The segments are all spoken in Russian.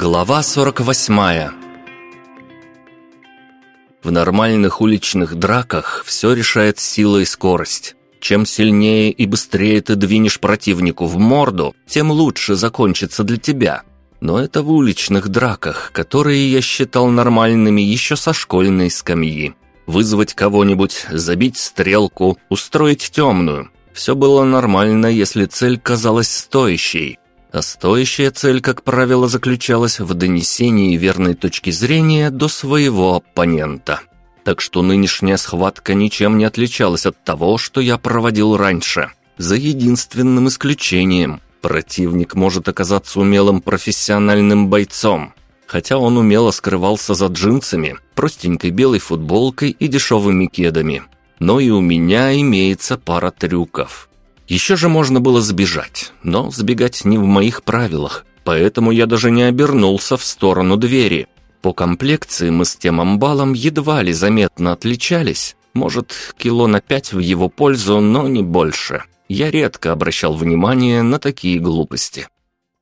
Глава 48 В нормальных уличных драках все решает сила и скорость. Чем сильнее и быстрее ты двинешь противнику в морду, тем лучше закончится для тебя. Но это в уличных драках, которые я считал нормальными еще со школьной скамьи. Вызвать кого-нибудь, забить стрелку, устроить темную. Все было нормально, если цель казалась стоящей. А стоящая цель, как правило, заключалась в донесении верной точки зрения до своего оппонента. Так что нынешняя схватка ничем не отличалась от того, что я проводил раньше. За единственным исключением. Противник может оказаться умелым профессиональным бойцом. Хотя он умело скрывался за джинсами, простенькой белой футболкой и дешевыми кедами. Но и у меня имеется пара трюков. Еще же можно было сбежать, но сбегать не в моих правилах, поэтому я даже не обернулся в сторону двери. По комплекции мы с тем амбалом едва ли заметно отличались, может, кило на пять в его пользу, но не больше. Я редко обращал внимание на такие глупости.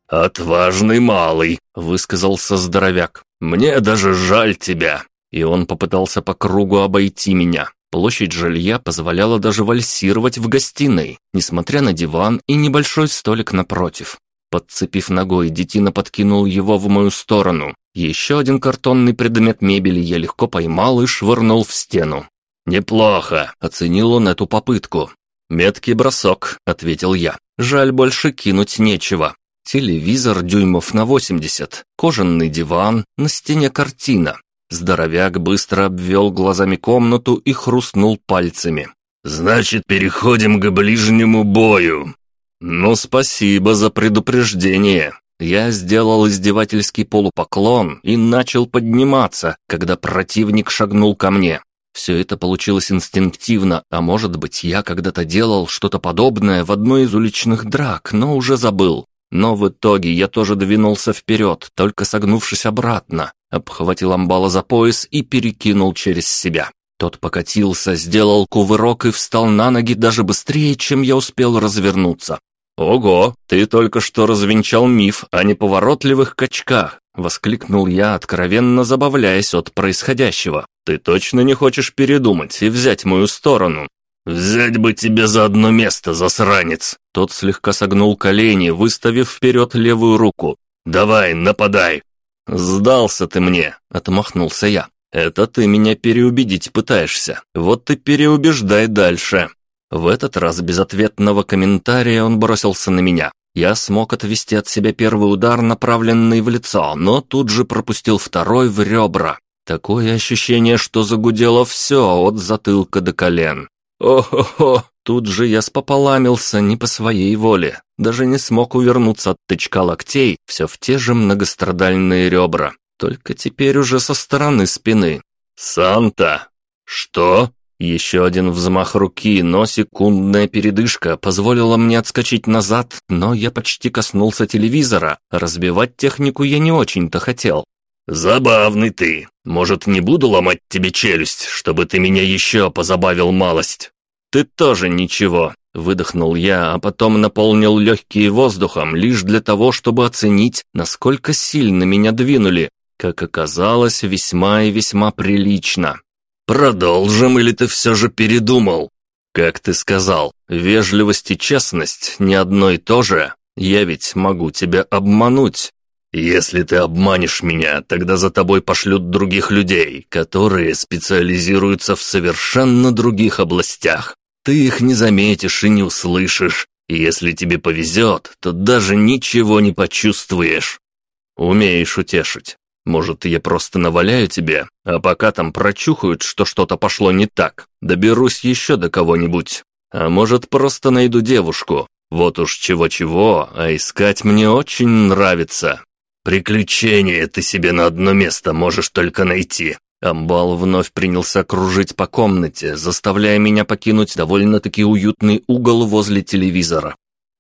«Отважный малый», — высказался здоровяк. «Мне даже жаль тебя». И он попытался по кругу обойти меня. Площадь жилья позволяла даже вальсировать в гостиной, несмотря на диван и небольшой столик напротив. Подцепив ногой, детина подкинул его в мою сторону. Еще один картонный предмет мебели я легко поймал и швырнул в стену. «Неплохо», — оценил он эту попытку. «Меткий бросок», — ответил я. «Жаль, больше кинуть нечего. Телевизор дюймов на 80, кожаный диван, на стене картина. Здоровяк быстро обвел глазами комнату и хрустнул пальцами. «Значит, переходим к ближнему бою». «Ну, спасибо за предупреждение». Я сделал издевательский полупоклон и начал подниматься, когда противник шагнул ко мне. Все это получилось инстинктивно, а может быть, я когда-то делал что-то подобное в одной из уличных драк, но уже забыл. Но в итоге я тоже двинулся вперед, только согнувшись обратно, обхватил амбала за пояс и перекинул через себя. Тот покатился, сделал кувырок и встал на ноги даже быстрее, чем я успел развернуться. «Ого, ты только что развенчал миф о неповоротливых качках!» — воскликнул я, откровенно забавляясь от происходящего. «Ты точно не хочешь передумать и взять мою сторону?» «Взять бы тебе за одно место, засранец!» Тот слегка согнул колени, выставив вперед левую руку. «Давай, нападай!» «Сдался ты мне!» — отмахнулся я. «Это ты меня переубедить пытаешься. Вот ты переубеждай дальше!» В этот раз без ответного комментария он бросился на меня. Я смог отвести от себя первый удар, направленный в лицо, но тут же пропустил второй в ребра. Такое ощущение, что загудело все от затылка до колен. О-хо-хо! Тут же я спополамился не по своей воле. Даже не смог увернуться от тычка локтей, все в те же многострадальные ребра. Только теперь уже со стороны спины. «Санта!» «Что?» Еще один взмах руки, но секундная передышка позволила мне отскочить назад, но я почти коснулся телевизора. Разбивать технику я не очень-то хотел. «Забавный ты. Может, не буду ломать тебе челюсть, чтобы ты меня еще позабавил малость?» «Ты тоже ничего», — выдохнул я, а потом наполнил легкие воздухом лишь для того, чтобы оценить, насколько сильно меня двинули. Как оказалось, весьма и весьма прилично. «Продолжим, или ты все же передумал?» «Как ты сказал, вежливость и честность не одно и то же. Я ведь могу тебя обмануть». «Если ты обманешь меня, тогда за тобой пошлют других людей, которые специализируются в совершенно других областях. Ты их не заметишь и не услышишь, и если тебе повезет, то даже ничего не почувствуешь». «Умеешь утешить. Может, я просто наваляю тебе, а пока там прочухают, что что-то пошло не так, доберусь еще до кого-нибудь. А может, просто найду девушку. Вот уж чего-чего, а искать мне очень нравится». «Приключения ты себе на одно место можешь только найти». Амбал вновь принялся кружить по комнате, заставляя меня покинуть довольно-таки уютный угол возле телевизора.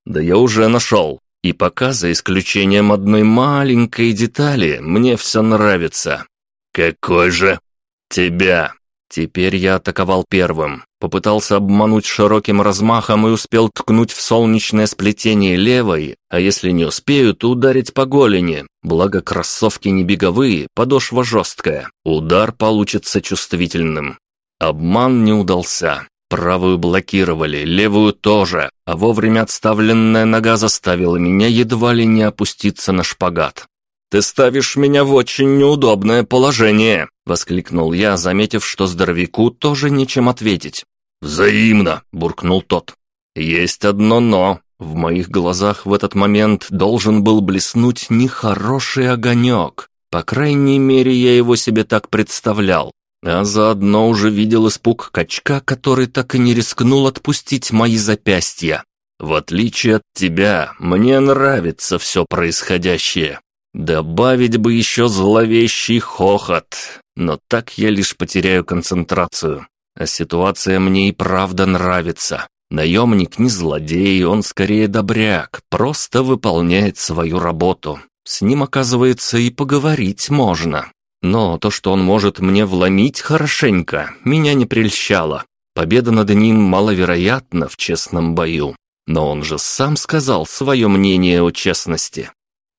Да я уже нашел. И пока, за исключением одной маленькой детали, мне все нравится. «Какой же?» «Тебя». Теперь я атаковал первым. Попытался обмануть широким размахом и успел ткнуть в солнечное сплетение левой, а если не успею, то ударить по голени. Благо кроссовки не беговые, подошва жесткая. Удар получится чувствительным. Обман не удался. Правую блокировали, левую тоже, а вовремя отставленная нога заставила меня едва ли не опуститься на шпагат. «Ты ставишь меня в очень неудобное положение!» — воскликнул я, заметив, что здоровяку тоже нечем ответить. «Взаимно!» — буркнул тот. «Есть одно «но». В моих глазах в этот момент должен был блеснуть нехороший огонек. По крайней мере, я его себе так представлял. А заодно уже видел испуг качка, который так и не рискнул отпустить мои запястья. В отличие от тебя, мне нравится все происходящее. Добавить бы еще зловещий хохот, но так я лишь потеряю концентрацию. А ситуация мне и правда нравится. Наемник не злодей, он скорее добряк, просто выполняет свою работу. С ним, оказывается, и поговорить можно. Но то, что он может мне вломить хорошенько, меня не прельщало. Победа над ним маловероятна в честном бою. Но он же сам сказал свое мнение о честности.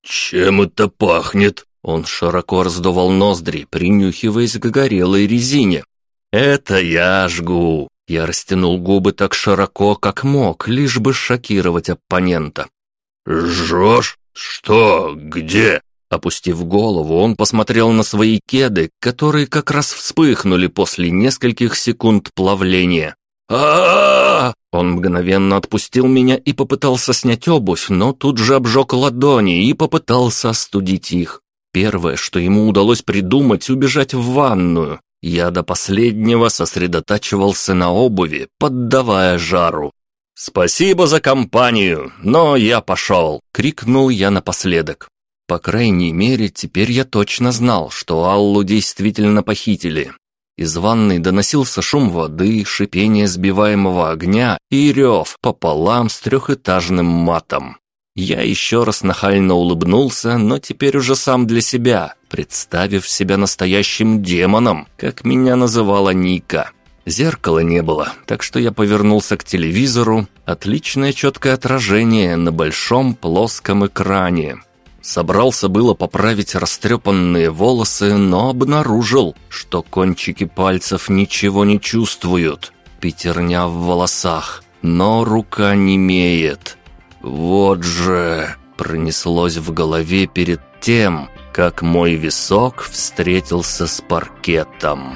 «Чем это пахнет?» Он широко раздувал ноздри, принюхиваясь к горелой резине. «Это я жгу!» Я растянул губы так широко, как мог, лишь бы шокировать оппонента. «Жжешь? Что? Где?» Опустив голову, он посмотрел на свои кеды, которые как раз вспыхнули после нескольких секунд плавления. а, Он мгновенно отпустил меня и попытался снять обувь, но тут же обжег ладони и попытался остудить их. Первое, что ему удалось придумать, убежать в ванную. Я до последнего сосредотачивался на обуви, поддавая жару. «Спасибо за компанию, но я пошел!» — крикнул я напоследок. По крайней мере, теперь я точно знал, что Аллу действительно похитили. Из ванной доносился шум воды, шипение сбиваемого огня и рев пополам с трехэтажным матом. Я еще раз нахально улыбнулся, но теперь уже сам для себя, представив себя настоящим демоном, как меня называла Ника. Зеркала не было, так что я повернулся к телевизору. Отличное четкое отражение на большом плоском экране. Собрался было поправить растрепанные волосы, но обнаружил, что кончики пальцев ничего не чувствуют. Пятерня в волосах, но рука не имеет. Вот же пронеслось в голове перед тем, как мой висок встретился с паркетом.